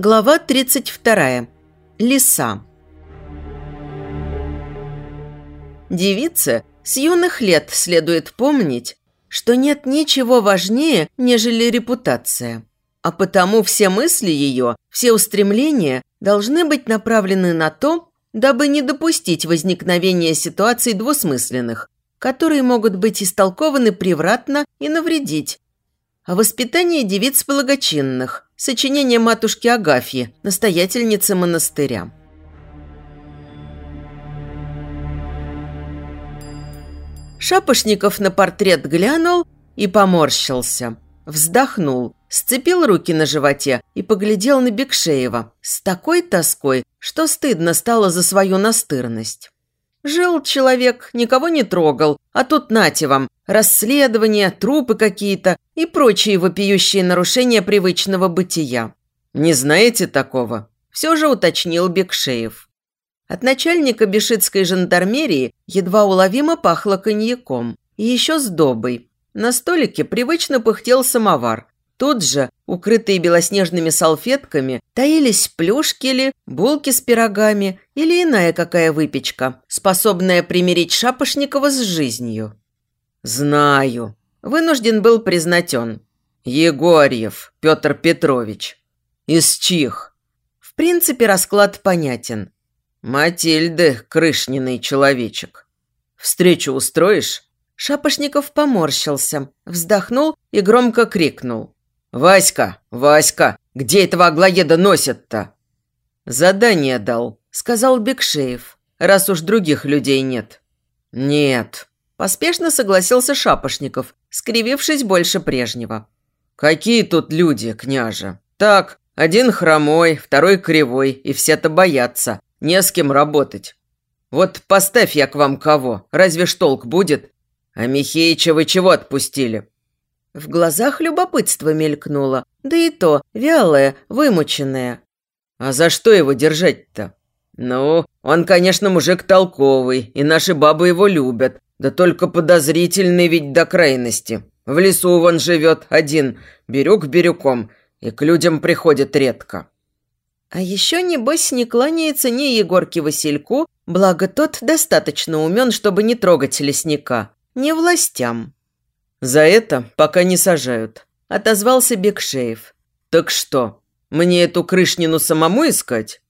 Глава 32. Лиса. Девице с юных лет следует помнить, что нет ничего важнее, нежели репутация. А потому все мысли ее, все устремления должны быть направлены на то, дабы не допустить возникновения ситуаций двусмысленных, которые могут быть истолкованы превратно и навредить. О воспитании девиц благочинных – Сочинение матушки Агафьи, настоятельницы монастыря. Шапошников на портрет глянул и поморщился. Вздохнул, сцепил руки на животе и поглядел на Бекшеева с такой тоской, что стыдно стало за свою настырность. Жил человек, никого не трогал, а тут нате вам, расследования, трупы какие-то и прочие вопиющие нарушения привычного бытия. Не знаете такого? Все же уточнил Бекшеев. От начальника бешитской жандармерии едва уловимо пахло коньяком. И еще сдобой. На столике привычно пыхтел самовар. Тут же, укрытые белоснежными салфетками, таились плюшкели, булки с пирогами или иная какая выпечка, способная примирить Шапошникова с жизнью. «Знаю», – вынужден был признать он. «Егорьев Петр Петрович». «Из чих?» В принципе, расклад понятен. «Матильды, крышниный человечек. Встречу устроишь?» Шапошников поморщился, вздохнул и громко крикнул. «Васька, Васька, где этого аглоеда носят-то?» «Задание дал», – сказал Бекшеев, раз уж других людей нет. «Нет», – поспешно согласился Шапошников, скривившись больше прежнего. «Какие тут люди, княже? Так, один хромой, второй кривой, и все-то боятся, не с кем работать. Вот поставь я к вам кого, разве ж толк будет? А Михеича вы чего отпустили? В глазах любопытство мелькнуло, да и то вялое, вымученное. «А за что его держать-то?» «Ну, он, конечно, мужик толковый, и наши бабы его любят, да только подозрительный ведь до крайности. В лесу он живет один, бирюк бирюком, и к людям приходит редко». А еще, небось, не кланяется ни Егорке Васильку, благо тот достаточно умен, чтобы не трогать лесника, ни властям. «За это пока не сажают», – отозвался Бекшеев. «Так что, мне эту крышнину самому искать?»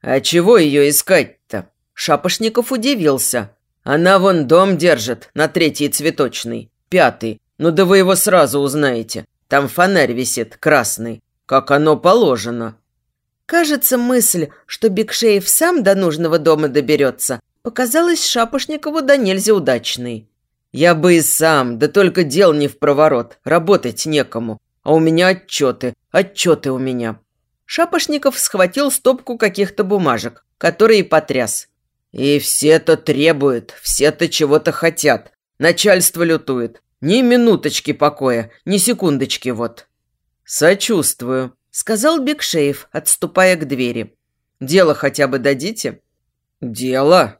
«А чего ее искать-то?» Шапошников удивился. «Она вон дом держит, на третий цветочный, пятый. Ну да вы его сразу узнаете. Там фонарь висит, красный. Как оно положено». Кажется, мысль, что Бекшеев сам до нужного дома доберется, показалась Шапошникову до нельзя удачной. Я бы и сам, да только дел не в проворот, работать некому. А у меня отчеты, отчеты у меня». Шапошников схватил стопку каких-то бумажек, которые потряс. «И все-то требуют, все-то чего-то хотят. Начальство лютует. Ни минуточки покоя, ни секундочки вот». «Сочувствую», – сказал Бекшеев, отступая к двери. «Дело хотя бы дадите?» «Дело?»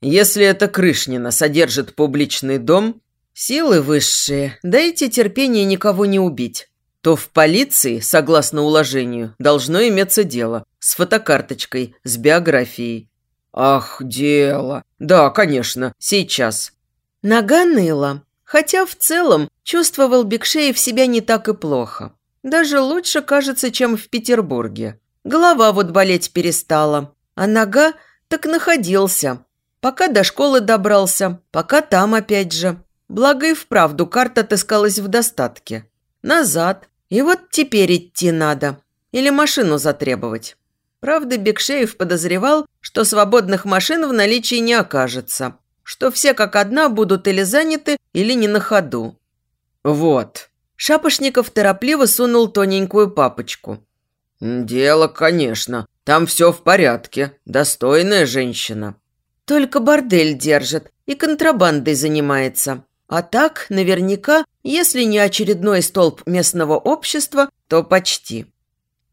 Если эта Крышнина содержит публичный дом, силы высшие, дайте терпение никого не убить, то в полиции, согласно уложению, должно иметься дело с фотокарточкой, с биографией. Ах, дело. Да, конечно, сейчас. Нога ныла, хотя в целом чувствовал Бекшеев себя не так и плохо. Даже лучше, кажется, чем в Петербурге. Голова вот болеть перестала, а нога так находился, Пока до школы добрался, пока там опять же. Благо и вправду карта отыскалась в достатке. Назад. И вот теперь идти надо. Или машину затребовать. Правда, Бекшеев подозревал, что свободных машин в наличии не окажется. Что все как одна будут или заняты, или не на ходу. Вот. Шапошников торопливо сунул тоненькую папочку. «Дело, конечно. Там все в порядке. Достойная женщина. Только бордель держит и контрабандой занимается. А так, наверняка, если не очередной столб местного общества, то почти.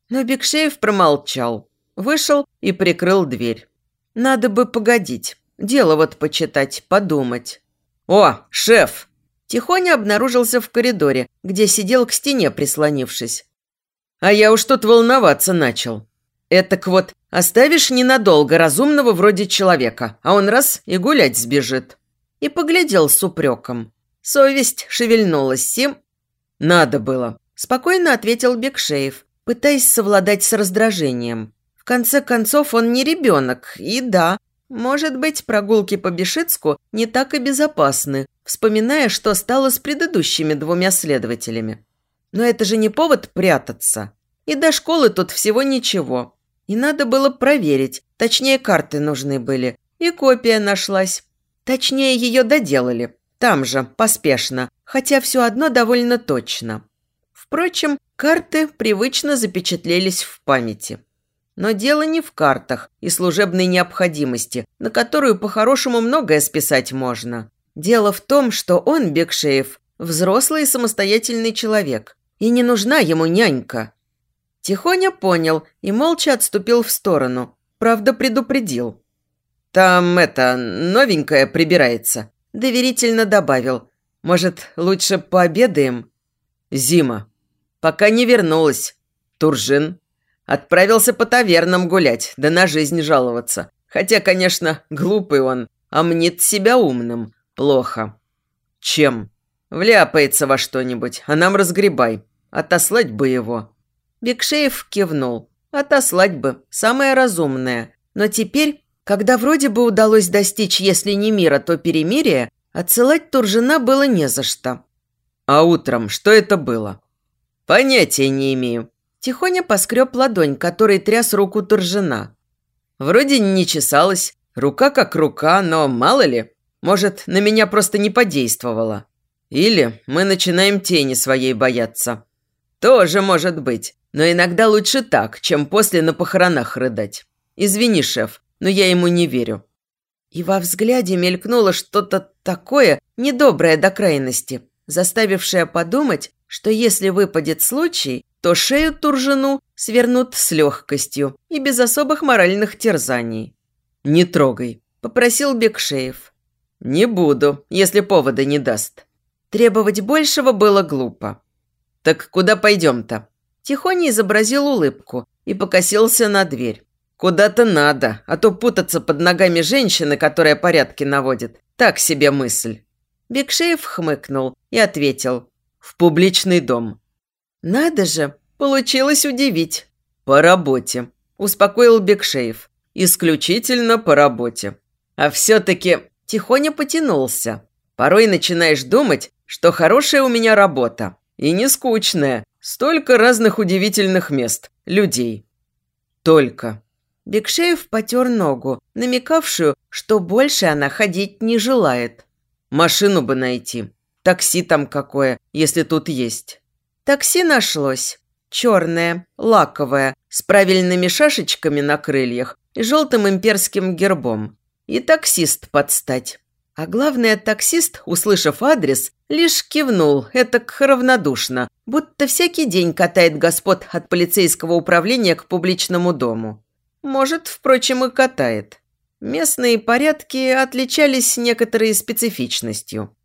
Но Бекшеев промолчал, вышел и прикрыл дверь. Надо бы погодить, дело вот почитать, подумать. «О, шеф!» Тихоня обнаружился в коридоре, где сидел к стене, прислонившись. А я уж тут волноваться начал. Этак вот оставишь ненадолго разумного вроде человека, а он раз и гулять сбежит. И поглядел с упреком. Совесть шевельнулась Сим. Надо было. Спокойно ответил Бекшеев, пытаясь совладать с раздражением. В конце концов, он не ребенок, и да, может быть, прогулки по Бешицку не так и безопасны, вспоминая, что стало с предыдущими двумя следователями. Но это же не повод прятаться. И до школы тут всего ничего. И надо было проверить, точнее карты нужны были. И копия нашлась. Точнее, ее доделали. Там же, поспешно, хотя все одно довольно точно. Впрочем, карты привычно запечатлелись в памяти. Но дело не в картах и служебной необходимости, на которую по-хорошему многое списать можно. Дело в том, что он, Бекшеев, взрослый и самостоятельный человек, и не нужна ему нянька. Тихоня понял и молча отступил в сторону, правда предупредил. «Там это, новенькая прибирается», – доверительно добавил. «Может, лучше пообедаем?» «Зима. Пока не вернулась. Туржин. Отправился по тавернам гулять, да на жизнь жаловаться. Хотя, конечно, глупый он, а мнит себя умным. Плохо. Чем? Вляпается во что-нибудь, а нам разгребай. Отослать бы его. Бекшеев кивнул. Отослать бы. Самое разумное. Но теперь, когда вроде бы удалось достичь, если не мира, то перемирия, отсылать Туржина было не за что. А утром что это было? Понятия не имею. Тихоня поскреб ладонь, которой тряс руку Туржина. Вроде не чесалась, рука как рука, но мало ли, может, на меня просто не подействовало. Или мы начинаем тени своей бояться. Тоже может быть, но иногда лучше так, чем после на похоронах рыдать. Извини, шеф, но я ему не верю. И во взгляде мелькнуло что-то такое недоброе до крайности, заставившее подумать, что если выпадет случай, то шею Туржину свернут с легкостью и без особых моральных терзаний. «Не трогай», – попросил Бекшеев. «Не буду, если повода не даст». Требовать большего было глупо. «Так куда пойдем-то?» Тихоня изобразил улыбку и покосился на дверь. «Куда-то надо, а то путаться под ногами женщины, которая порядки наводит. Так себе мысль». Бекшеев хмыкнул и ответил. «В публичный дом. «Надо же, получилось удивить». «По работе», – успокоил Бекшеев. «Исключительно по работе. А все-таки тихоня потянулся. Порой начинаешь думать, что хорошая у меня работа. И не скучная. Столько разных удивительных мест, людей. Только». Бекшеев потер ногу, намекавшую, что больше она ходить не желает. «Машину бы найти. Такси там какое, если тут есть». Такси нашлось. Черное, лаковое, с правильными шашечками на крыльях и желтым имперским гербом. И таксист подстать. А главное, таксист, услышав адрес, лишь кивнул, этак равнодушно, будто всякий день катает господ от полицейского управления к публичному дому. Может, впрочем, и катает. Местные порядки отличались некоторой специфичностью.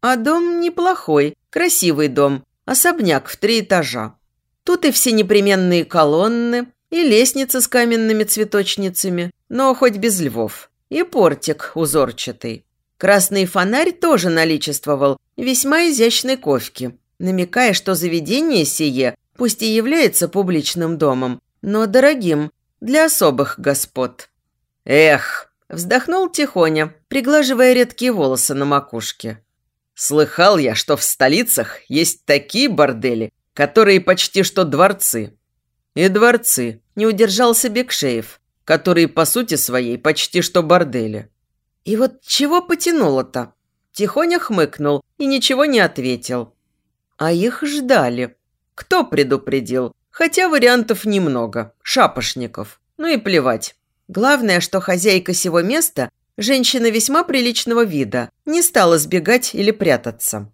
А дом неплохой, красивый дом, Особняк в три этажа. Тут и все непременные колонны, и лестница с каменными цветочницами, но хоть без львов, и портик узорчатый. Красный фонарь тоже наличествовал, весьма изящной ковки, намекая, что заведение сие, пусть и является публичным домом, но дорогим, для особых господ. «Эх!» – вздохнул Тихоня, приглаживая редкие волосы на макушке. Слыхал я, что в столицах есть такие бордели, которые почти что дворцы. И дворцы, не удержался Бекшеев, которые по сути своей почти что бордели. И вот чего потянуло-то? Тихоня хмыкнул и ничего не ответил. А их ждали. Кто предупредил? Хотя вариантов немного. Шапошников. Ну и плевать. Главное, что хозяйка сего места Женщина весьма приличного вида, не стала сбегать или прятаться.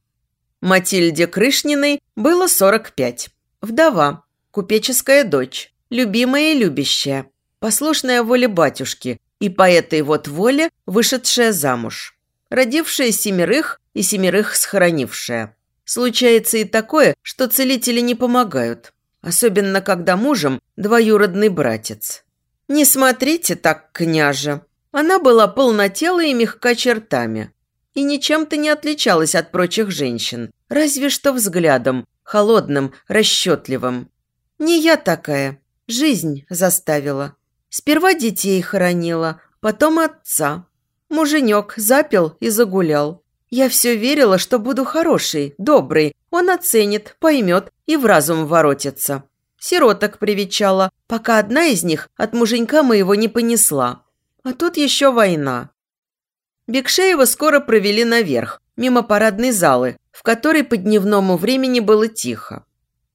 Матильде Крышниной было 45. Вдова, купеческая дочь, любимая и любящая, послушная воле батюшки и по этой вот воле вышедшая замуж. Родившая семерых и семерых схоронившая. Случается и такое, что целители не помогают. особенно когда мужем двоюродный братец. Не смотрите так, княже. Она была полнотелой и мягка чертами. И ничем-то не отличалась от прочих женщин, разве что взглядом, холодным, расчетливым. Не я такая, жизнь заставила. Сперва детей хоронила, потом отца. Муженек запил и загулял. Я все верила, что буду хороший, добрый. Он оценит, поймет и в разум воротится. Сироток привечала, пока одна из них от муженька моего не понесла. А тут еще война. Бекшеева скоро провели наверх, мимо парадной залы, в которой по дневному времени было тихо.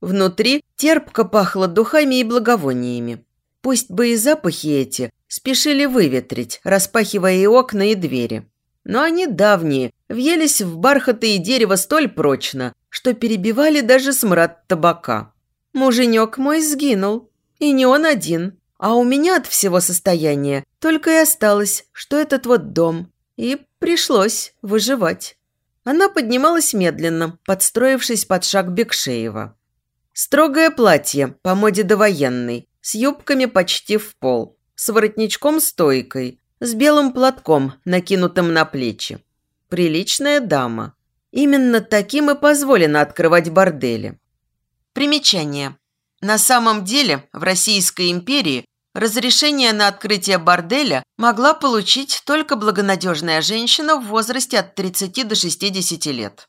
Внутри терпко пахло духами и благовониями. Пусть бы и запахи эти спешили выветрить, распахивая и окна, и двери. Но они давние, въелись в бархаты и дерево столь прочно, что перебивали даже смрад табака. Муженек мой сгинул. И не он один. А у меня от всего состояния только и осталось, что этот вот дом. И пришлось выживать. Она поднималась медленно, подстроившись под шаг Бекшеева. Строгое платье по моде довоенной, с юбками почти в пол, с воротничком-стойкой, с белым платком, накинутым на плечи. Приличная дама. Именно таким и позволено открывать бордели. Примечание. На самом деле в Российской империи разрешение на открытие борделя могла получить только благонадежная женщина в возрасте от 30 до 60 лет.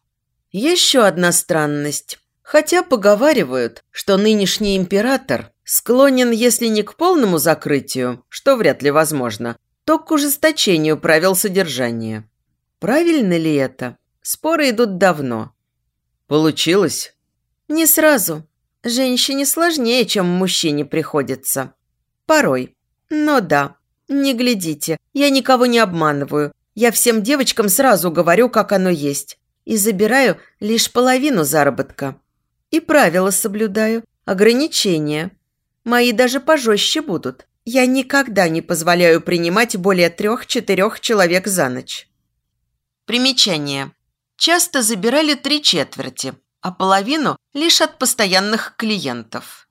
Еще одна странность. Хотя поговаривают, что нынешний император склонен, если не к полному закрытию, что вряд ли возможно, то к ужесточению правил содержания. Правильно ли это? Споры идут давно. Получилось? Не сразу. Женщине сложнее, чем мужчине приходится. Порой. Но да, не глядите, я никого не обманываю. Я всем девочкам сразу говорю, как оно есть. И забираю лишь половину заработка. И правила соблюдаю, ограничения. Мои даже пожестче будут. Я никогда не позволяю принимать более трех-четырех человек за ночь. Примечание. Часто забирали три четверти, а половину лишь от постоянных клиентов.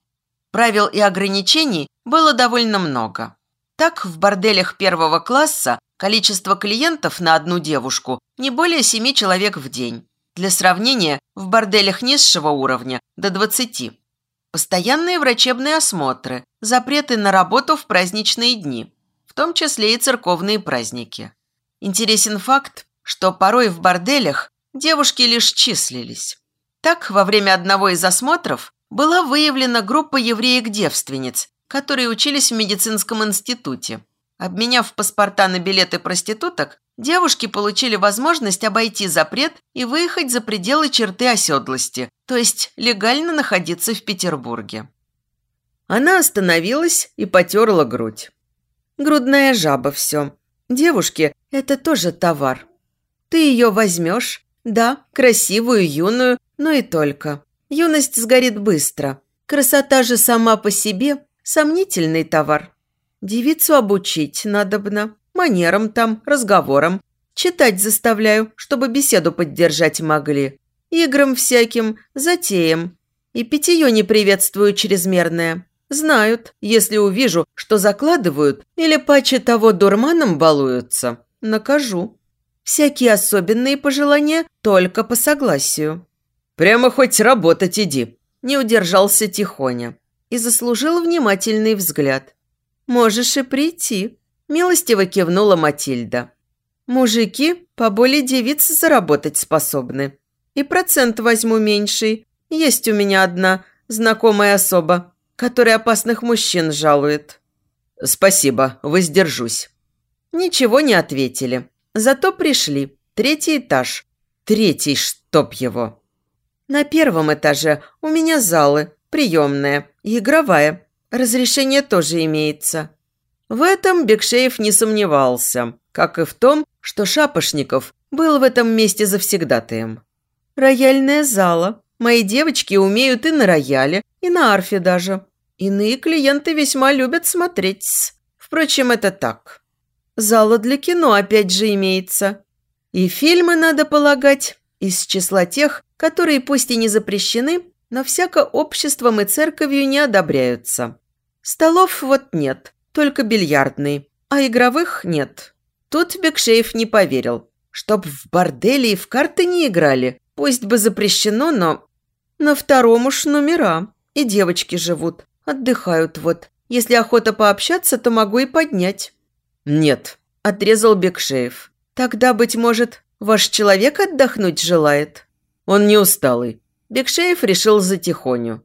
Правил и ограничений было довольно много. Так, в борделях первого класса количество клиентов на одну девушку не более семи человек в день. Для сравнения, в борделях низшего уровня – до 20. Постоянные врачебные осмотры, запреты на работу в праздничные дни, в том числе и церковные праздники. Интересен факт, что порой в борделях девушки лишь числились. Так, во время одного из осмотров была выявлена группа евреек-девственниц, которые учились в медицинском институте. Обменяв паспорта на билеты проституток, девушки получили возможность обойти запрет и выехать за пределы черты оседлости, то есть легально находиться в Петербурге. Она остановилась и потерла грудь. Грудная жаба все. Девушки – это тоже товар. Ты ее возьмешь, да, красивую, юную, но и только. Юность сгорит быстро. Красота же сама по себе – сомнительный товар. Девицу обучить надобно, манерам там, разговорам. Читать заставляю, чтобы беседу поддержать могли. Играм всяким, затеям. И питье не приветствую чрезмерное. Знают, если увижу, что закладывают или паче того дурманом балуются, накажу. Всякие особенные пожелания только по согласию. «Прямо хоть работать иди», – не удержался Тихоня и заслужил внимательный взгляд. «Можешь и прийти», – милостиво кивнула Матильда. «Мужики по более девиц заработать способны. И процент возьму меньший. Есть у меня одна знакомая особа, которая опасных мужчин жалует». «Спасибо, воздержусь». Ничего не ответили. Зато пришли. Третий этаж. Третий, чтоб его. На первом этаже у меня залы, приемная игровая. Разрешение тоже имеется. В этом Бекшеев не сомневался, как и в том, что Шапошников был в этом месте завсегдатаем. Рояльная зала. Мои девочки умеют и на рояле, и на арфе даже. Иные клиенты весьма любят смотреть. Впрочем, это так. Зала для кино опять же имеется. И фильмы, надо полагать, из числа тех, которые пусть и не запрещены, но всяко обществом и церковью не одобряются. Столов вот нет, только бильярдный, а игровых нет. Тут Бекшеев не поверил. Чтоб в борделе и в карты не играли, пусть бы запрещено, но... На втором уж номера, и девочки живут, отдыхают вот. Если охота пообщаться, то могу и поднять». «Нет», – отрезал Бекшеев. «Тогда, быть может, ваш человек отдохнуть желает?» «Он не усталый». Бекшеев решил затихоню.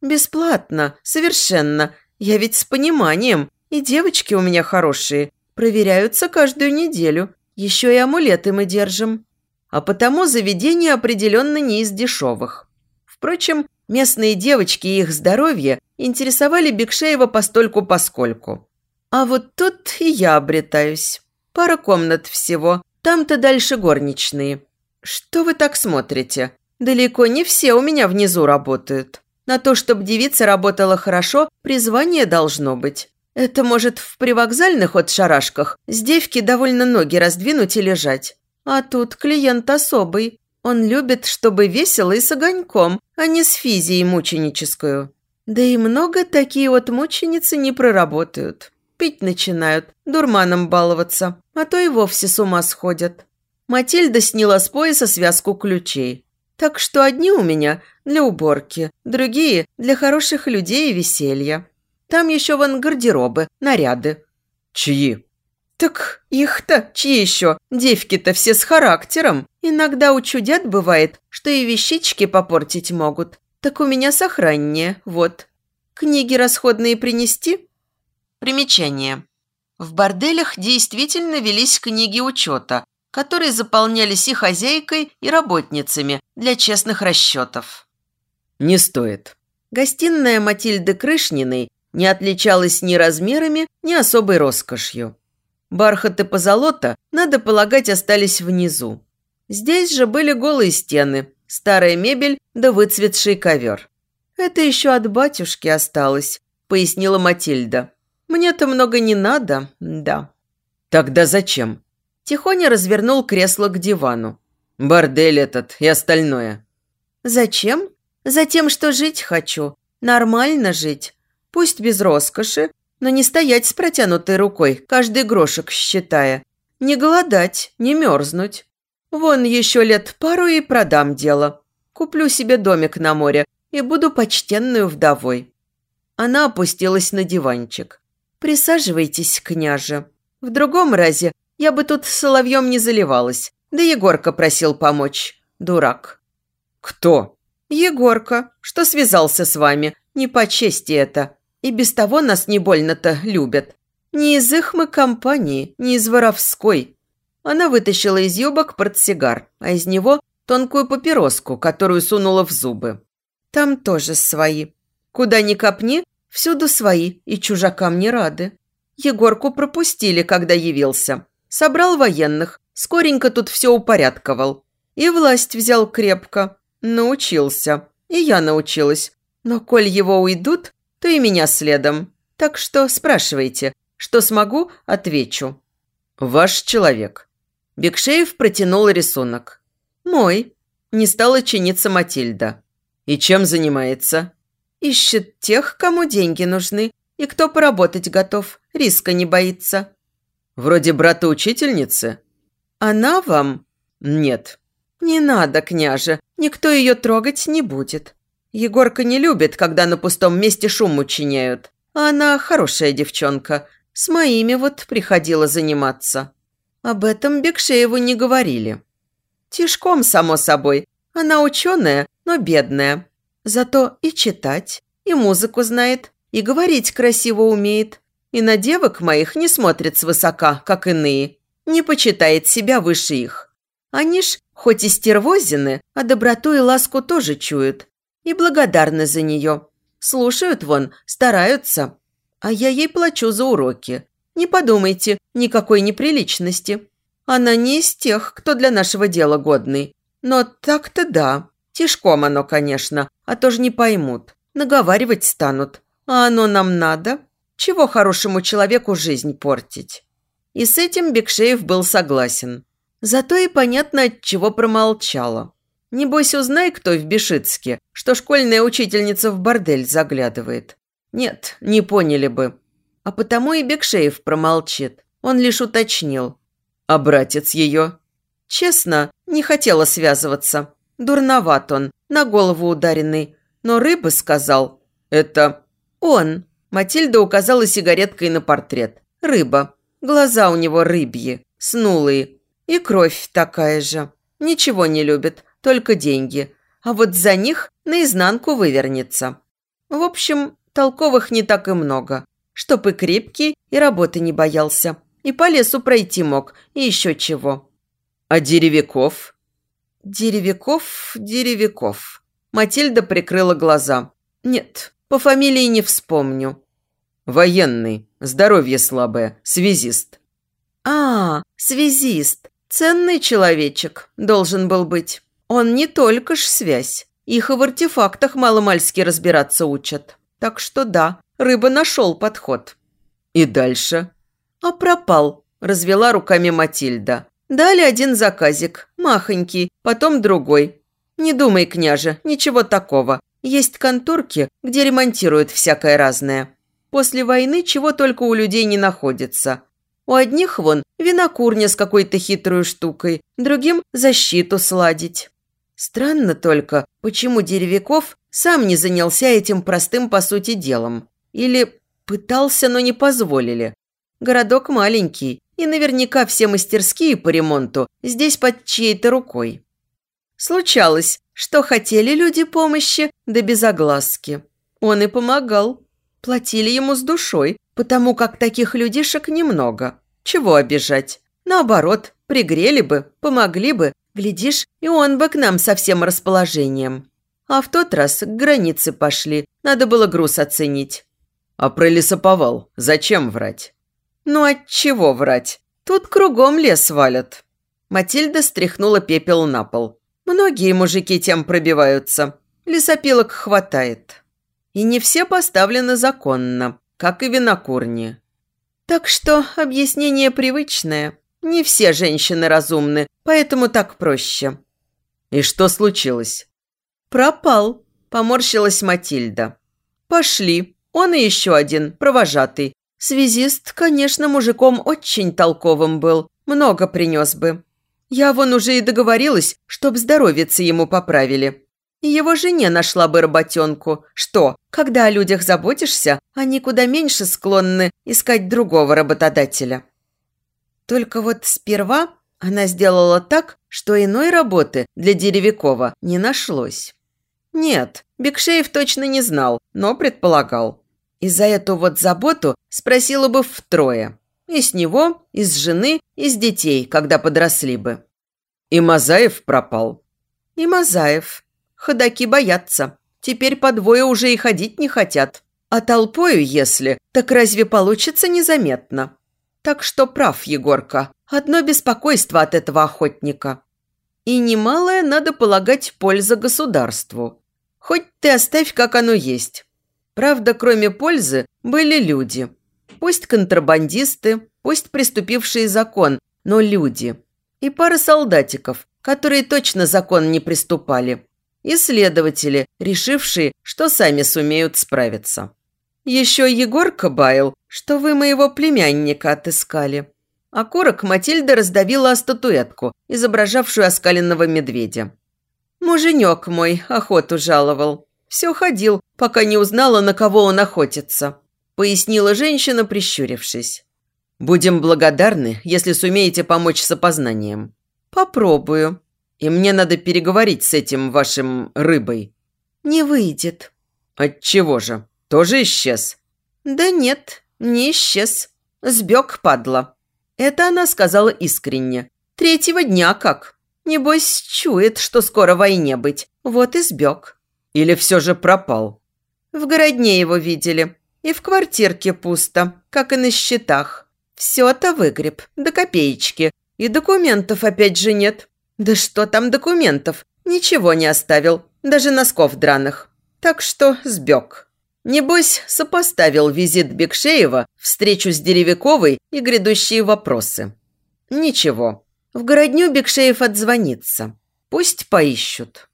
«Бесплатно, совершенно. Я ведь с пониманием. И девочки у меня хорошие. Проверяются каждую неделю. Еще и амулеты мы держим. А потому заведение определенно не из дешевых. Впрочем, местные девочки и их здоровье интересовали Бекшеева постольку-поскольку. А вот тут и я обретаюсь. Пара комнат всего. Там-то дальше горничные. Что вы так смотрите? Далеко не все у меня внизу работают. На то, чтобы девица работала хорошо, призвание должно быть. Это может в привокзальных от шарашках с девки довольно ноги раздвинуть и лежать. А тут клиент особый. Он любит, чтобы весело и с огоньком, а не с физией мученическую. Да и много такие вот мученицы не проработают. Пить начинают, дурманом баловаться, а то и вовсе с ума сходят. Матильда сняла с пояса связку ключей. Так что одни у меня для уборки, другие для хороших людей и веселья. Там еще вон гардеробы, наряды. Чьи? Так их-то, чьи еще? Девки-то все с характером. Иногда учудят бывает, что и вещички попортить могут. Так у меня сохраннее, вот. Книги расходные принести? Примечание. В борделях действительно велись книги учета, которые заполнялись и хозяйкой, и работницами для честных расчетов. Не стоит. Гостиная Матильды Крышниной не отличалась ни размерами, ни особой роскошью. Бархат и позолота, надо полагать, остались внизу. Здесь же были голые стены, старая мебель да выцветший ковер. «Это еще от батюшки осталось», – пояснила Матильда. «Мне-то много не надо, да». «Тогда зачем?» Тихоня развернул кресло к дивану. «Бордель этот и остальное». «Зачем? Затем, что жить хочу. Нормально жить. Пусть без роскоши, но не стоять с протянутой рукой, каждый грошек считая. Не голодать, не мерзнуть. Вон еще лет пару и продам дело. Куплю себе домик на море и буду почтенную вдовой». Она опустилась на диванчик. «Присаживайтесь, княже. В другом разе я бы тут соловьем не заливалась. Да Егорка просил помочь. Дурак». «Кто?» «Егорка, что связался с вами. Не по чести это. И без того нас не больно-то любят. Не из их мы компании, не из воровской. Она вытащила из юбок портсигар, а из него тонкую папироску, которую сунула в зубы. Там тоже свои. Куда ни копни, всюду свои, и чужакам не рады. Егорку пропустили, когда явился. Собрал военных, скоренько тут все упорядковал. И власть взял крепко. Научился. И я научилась. Но коль его уйдут, то и меня следом. Так что спрашивайте. Что смогу, отвечу». «Ваш человек». Бекшеев протянул рисунок. «Мой». Не стала чиниться Матильда. «И чем занимается?» «Ищет тех, кому деньги нужны, и кто поработать готов, риска не боится». «Вроде брата-учительницы?» «Она вам?» «Нет». «Не надо, княже, никто ее трогать не будет. Егорка не любит, когда на пустом месте шум учиняют. Она хорошая девчонка. С моими вот приходила заниматься. Об этом Бекшееву не говорили. Тишком, само собой. Она ученая, но бедная. Зато и читать, и музыку знает, и говорить красиво умеет. И на девок моих не смотрит свысока, как иные. Не почитает себя выше их. Они ж, хоть и стервозины, а доброту и ласку тоже чуют и благодарны за нее. Слушают вон, стараются. А я ей плачу за уроки. Не подумайте, никакой неприличности. Она не из тех, кто для нашего дела годный. Но так-то да. Тишком оно, конечно, а то ж не поймут. Наговаривать станут. А оно нам надо? Чего хорошему человеку жизнь портить? И с этим Бекшеев был согласен. Зато и понятно, от чего промолчала. Небось, узнай, кто в Бешицке, что школьная учительница в бордель заглядывает. Нет, не поняли бы. А потому и Бекшеев промолчит. Он лишь уточнил. А братец ее? Честно, не хотела связываться. Дурноват он, на голову ударенный. Но рыба сказал. Это он. Матильда указала сигареткой на портрет. Рыба. Глаза у него рыбьи, снулые. И кровь такая же. Ничего не любит, только деньги. А вот за них наизнанку вывернется. В общем, толковых не так и много. Чтоб и крепкий, и работы не боялся. И по лесу пройти мог, и еще чего. А деревиков? Деревиков, деревиков. Матильда прикрыла глаза. Нет, по фамилии не вспомню. Военный, здоровье слабое, связист. А, связист. Ценный человечек должен был быть. Он не только ж связь. Их и в артефактах маломальски разбираться учат. Так что да, рыба нашел подход. И дальше? А пропал, развела руками Матильда. Дали один заказик, махонький, потом другой. Не думай, княже, ничего такого. Есть конторки, где ремонтируют всякое разное. После войны чего только у людей не находится. У одних вон винокурня с какой-то хитрой штукой, другим защиту сладить. Странно только, почему Деревиков сам не занялся этим простым по сути делом. Или пытался, но не позволили. Городок маленький, и наверняка все мастерские по ремонту здесь под чьей-то рукой. Случалось, что хотели люди помощи, да без огласки. Он и помогал. Платили ему с душой, потому как таких людишек немного. Чего обижать? Наоборот, пригрели бы, помогли бы, глядишь, и он бы к нам со всем расположением. А в тот раз к границе пошли, надо было груз оценить. А про лесоповал зачем врать? Ну от чего врать? Тут кругом лес валят. Матильда стряхнула пепел на пол. Многие мужики тем пробиваются. Лесопилок хватает. И не все поставлены законно, как и винокурни. Так что объяснение привычное. Не все женщины разумны, поэтому так проще. И что случилось? Пропал, поморщилась Матильда. Пошли. Он и еще один, провожатый. Связист, конечно, мужиком очень толковым был. Много принес бы. Я вон уже и договорилась, чтоб здоровицы ему поправили. И его жене нашла бы работенку. Что, когда о людях заботишься, они куда меньше склонны искать другого работодателя. Только вот сперва она сделала так, что иной работы для Деревикова не нашлось. Нет, Бекшеев точно не знал, но предполагал. И за эту вот заботу спросила бы втрое. И с него, и с жены, и с детей, когда подросли бы. И Мазаев пропал. И Мазаев. Ходаки боятся. Теперь по двое уже и ходить не хотят. А толпою, если, так разве получится незаметно? Так что прав Егорка. Одно беспокойство от этого охотника. И немалое, надо полагать, польза государству. Хоть ты оставь, как оно есть. Правда, кроме пользы, были люди. Пусть контрабандисты, пусть приступившие закон, но люди. И пара солдатиков, которые точно закон не приступали. И следователи, решившие, что сами сумеют справиться. Еще Егорка баял, что вы моего племянника отыскали. А корок Матильда раздавила о статуэтку, изображавшую оскаленного медведя. Муженек мой охоту жаловал. Все ходил, пока не узнала, на кого он охотится», – пояснила женщина, прищурившись. «Будем благодарны, если сумеете помочь с опознанием». «Попробую». «И мне надо переговорить с этим вашим рыбой». «Не выйдет». «Отчего же? Тоже исчез?» «Да нет, не исчез. Сбег, падла». Это она сказала искренне. «Третьего дня как. Небось, чует, что скоро войне быть. Вот и сбег». Или все же пропал? В городне его видели. И в квартирке пусто, как и на счетах. Все-то выгреб, до копеечки. И документов опять же нет. Да что там документов? Ничего не оставил, даже носков драных. Так что сбег. Небось, сопоставил визит Бекшеева, встречу с Деревяковой и грядущие вопросы. Ничего. В городню Бекшеев отзвонится. Пусть поищут.